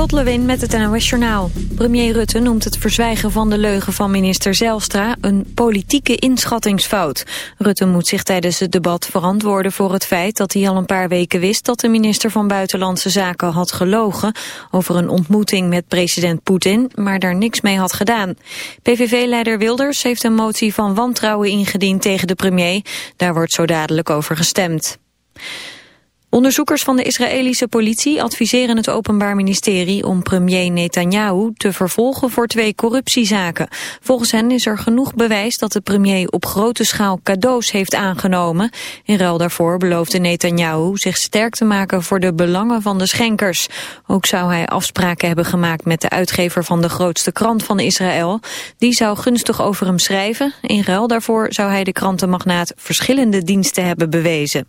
Lot Lewin met het NOS Journaal. Premier Rutte noemt het verzwijgen van de leugen van minister Zelstra een politieke inschattingsfout. Rutte moet zich tijdens het debat verantwoorden voor het feit dat hij al een paar weken wist dat de minister van Buitenlandse Zaken had gelogen over een ontmoeting met president Poetin, maar daar niks mee had gedaan. PVV-leider Wilders heeft een motie van wantrouwen ingediend tegen de premier. Daar wordt zo dadelijk over gestemd. Onderzoekers van de Israëlische politie adviseren het Openbaar Ministerie om premier Netanyahu te vervolgen voor twee corruptiezaken. Volgens hen is er genoeg bewijs dat de premier op grote schaal cadeaus heeft aangenomen. In ruil daarvoor beloofde Netanyahu zich sterk te maken voor de belangen van de schenkers. Ook zou hij afspraken hebben gemaakt met de uitgever van de grootste krant van Israël. Die zou gunstig over hem schrijven. In ruil daarvoor zou hij de krantenmagnaat verschillende diensten hebben bewezen.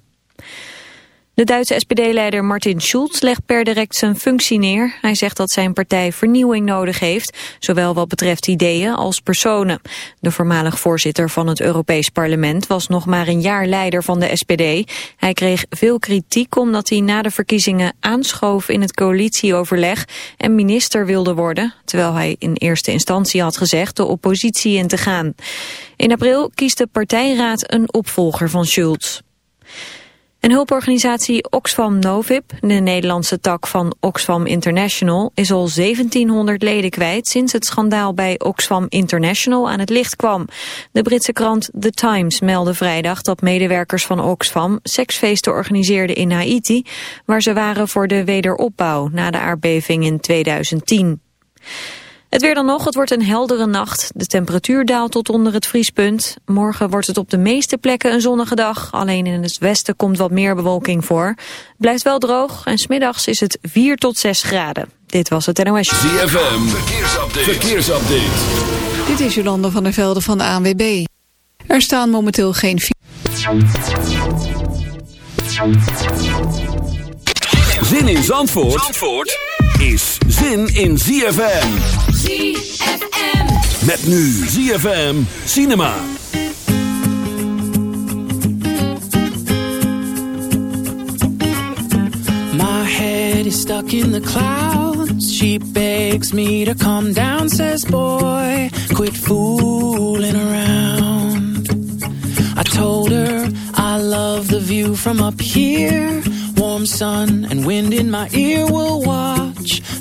De Duitse SPD-leider Martin Schulz legt per direct zijn functie neer. Hij zegt dat zijn partij vernieuwing nodig heeft, zowel wat betreft ideeën als personen. De voormalig voorzitter van het Europees Parlement was nog maar een jaar leider van de SPD. Hij kreeg veel kritiek omdat hij na de verkiezingen aanschoof in het coalitieoverleg en minister wilde worden, terwijl hij in eerste instantie had gezegd de oppositie in te gaan. In april kiest de partijraad een opvolger van Schulz. Een hulporganisatie Oxfam Novib, de Nederlandse tak van Oxfam International, is al 1700 leden kwijt sinds het schandaal bij Oxfam International aan het licht kwam. De Britse krant The Times meldde vrijdag dat medewerkers van Oxfam seksfeesten organiseerden in Haiti, waar ze waren voor de wederopbouw na de aardbeving in 2010. Het weer dan nog, het wordt een heldere nacht. De temperatuur daalt tot onder het vriespunt. Morgen wordt het op de meeste plekken een zonnige dag. Alleen in het westen komt wat meer bewolking voor. Blijft wel droog en smiddags is het 4 tot 6 graden. Dit was het NOS. ZFM, verkeersupdate. verkeersupdate. Dit is Jolanda van der Velde van de ANWB. Er staan momenteel geen... Zin in Zandvoort? Zandvoort? is zin in ZFM. ZFM. Met nu ZFM Cinema. My head is stuck in the clouds. She begs me to come down, says boy, quit fooling around. I told her I love the view from up here. Warm sun and wind in my ear will watch the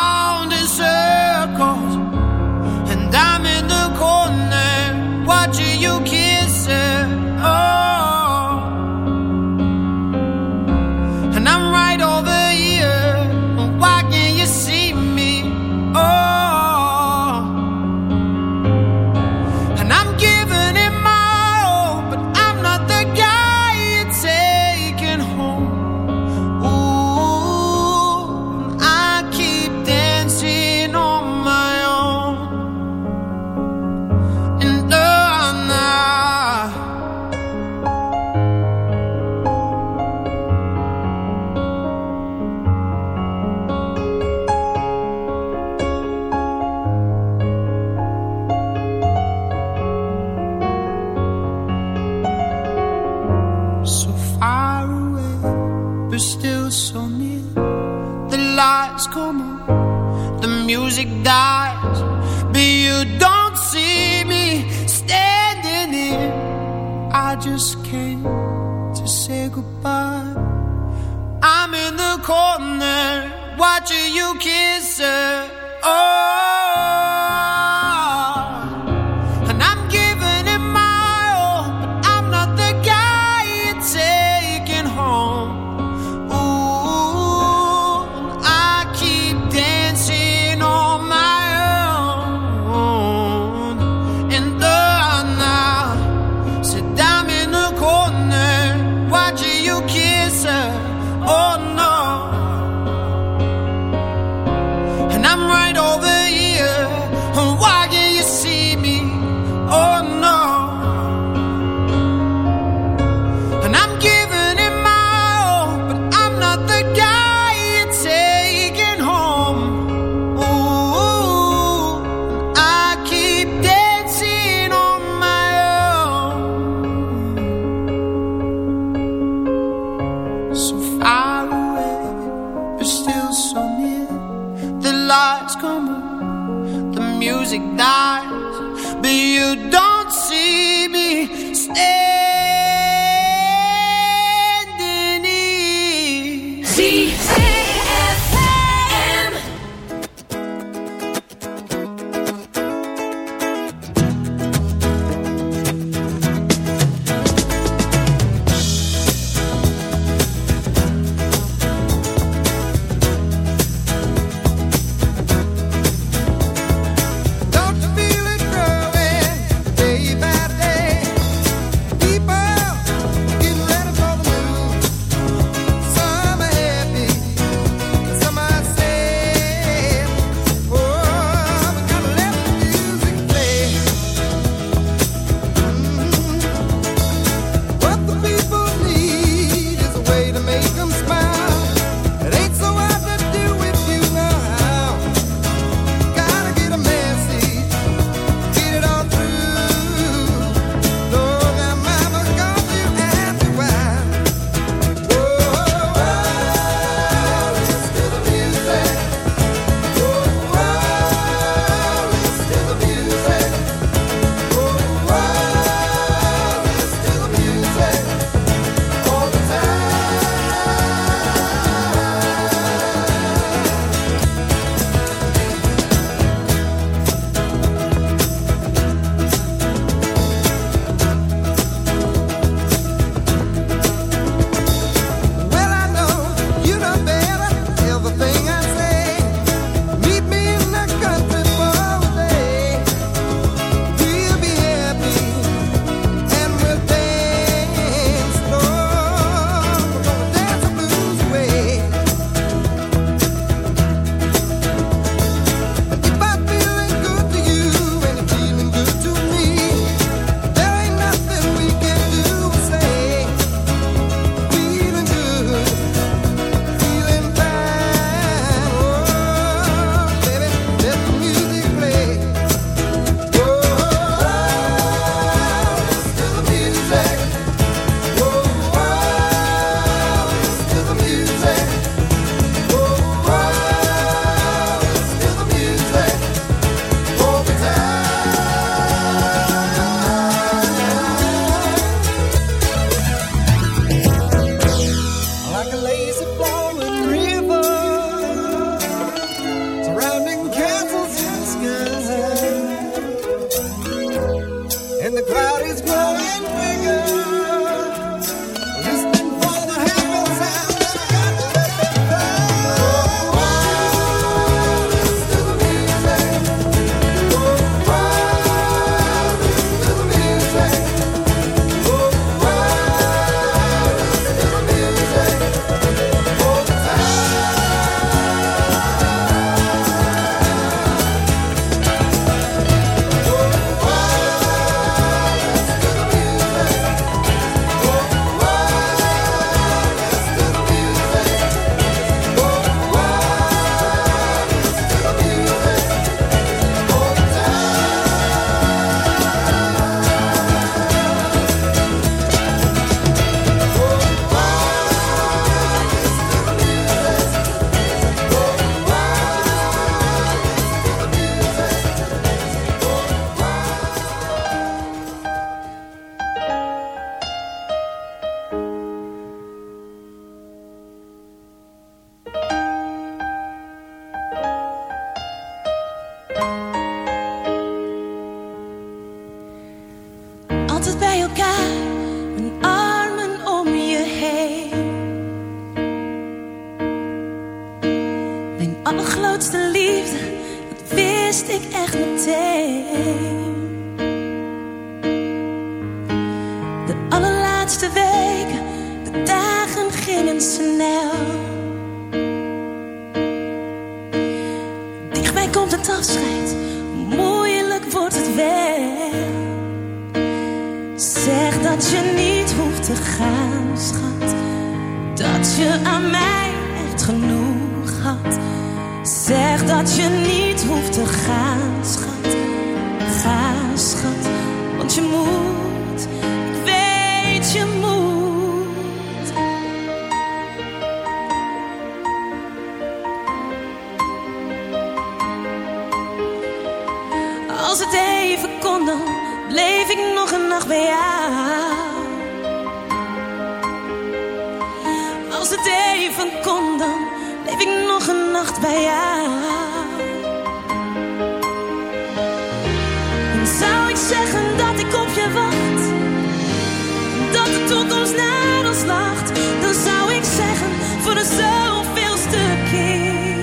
toekomst naar ons lacht, dan zou ik zeggen voor de zoveelste keer: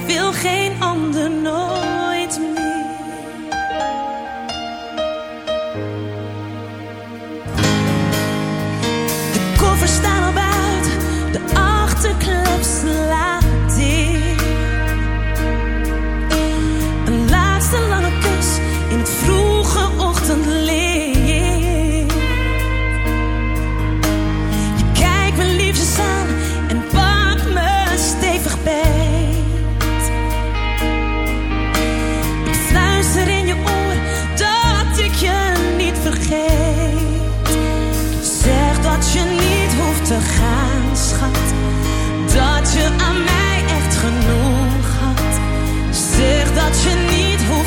ik wil geen ander nog.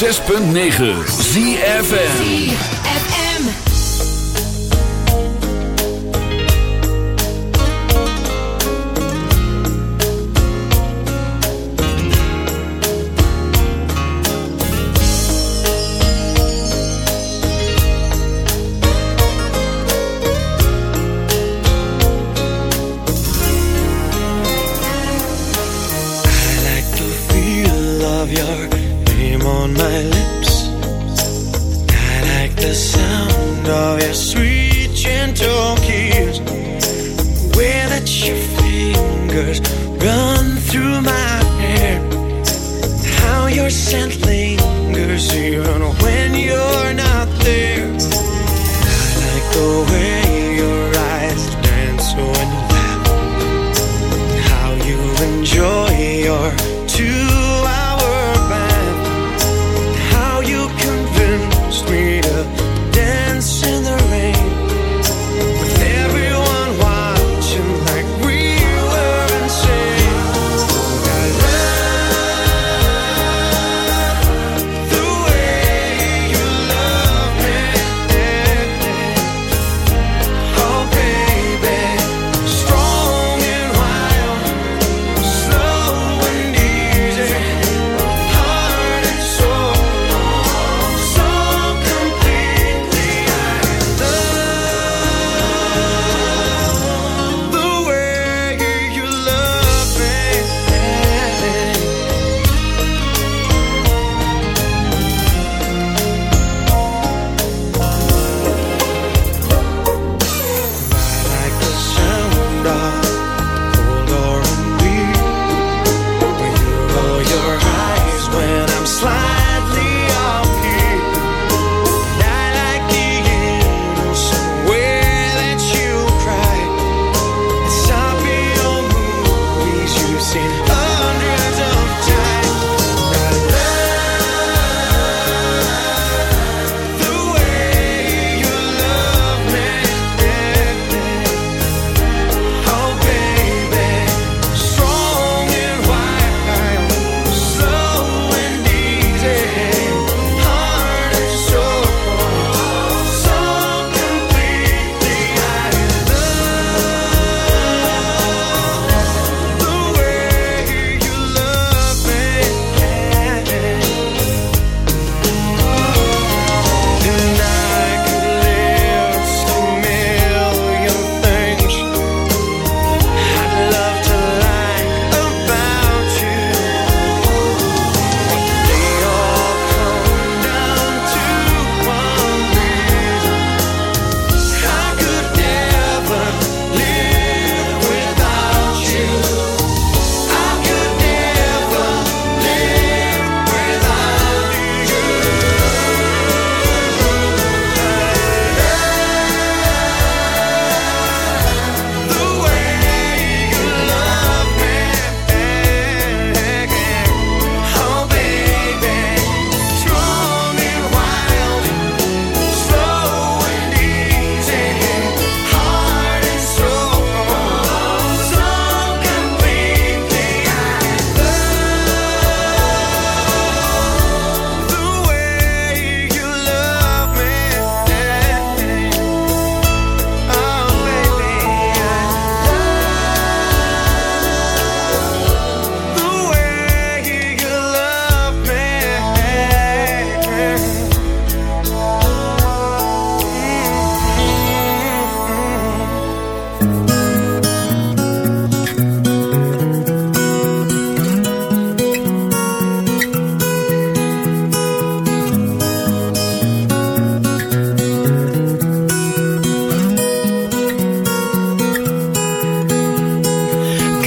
106.9 ZFN fingers.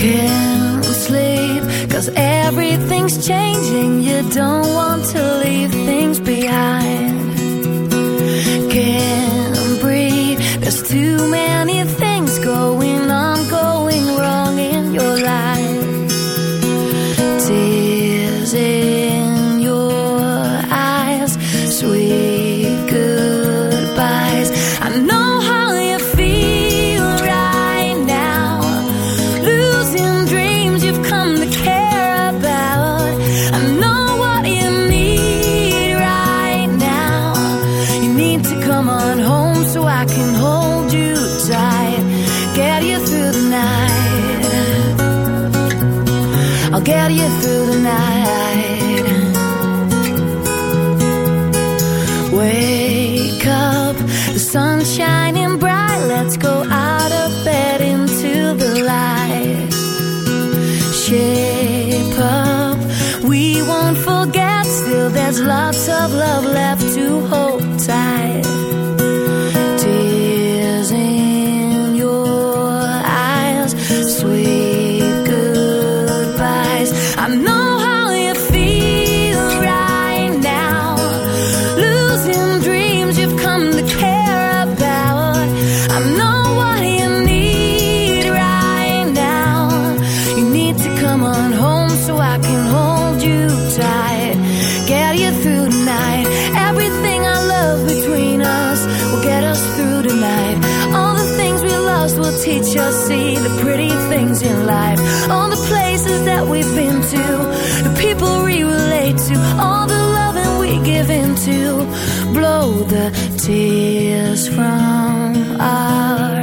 can't sleep Cause everything's changing. You don't want to leave things behind. Can't breathe. There's too many Blow the tears from our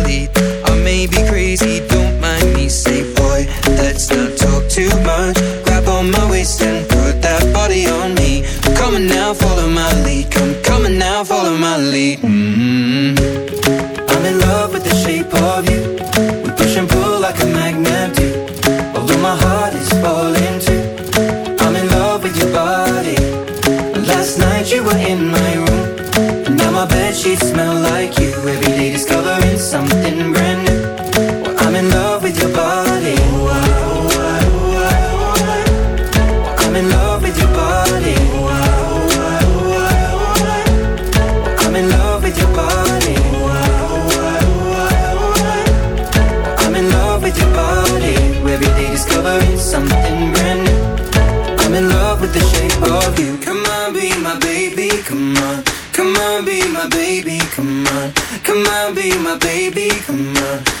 now my baby, come on.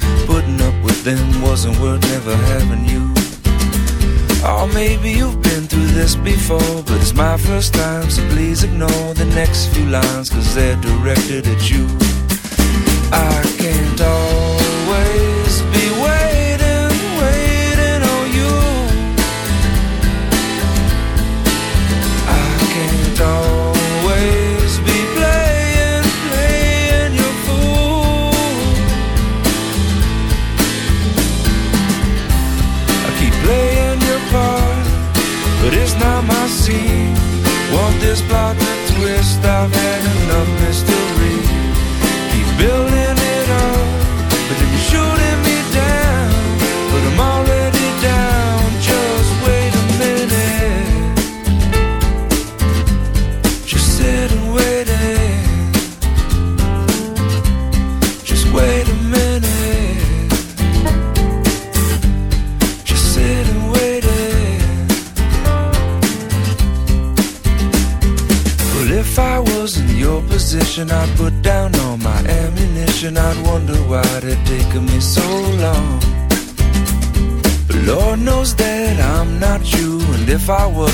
Them wasn't worth never having you. Oh, maybe you've been through this before, but it's my first time, so please ignore the next few lines, cause they're directed at you. I can't always but it's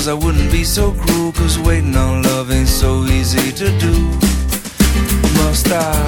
I wouldn't be so cruel. Cause waiting on love ain't so easy to do. Must I